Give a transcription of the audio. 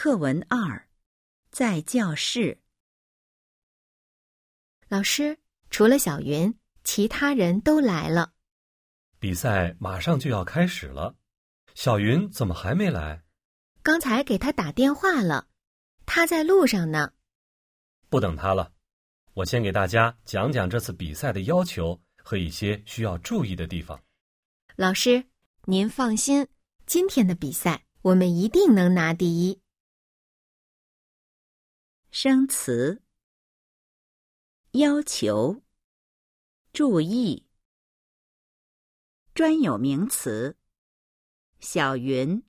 课文二，在教室。老师，除了小云，其他人都来了。比赛马上就要开始了，小云怎么还没来？刚才给他打电话了，他在路上呢。不等他了，我先给大家讲讲这次比赛的要求和一些需要注意的地方。老师，您放心，今天的比赛我们一定能拿第一。生词：要求、注意、专有名词：小云。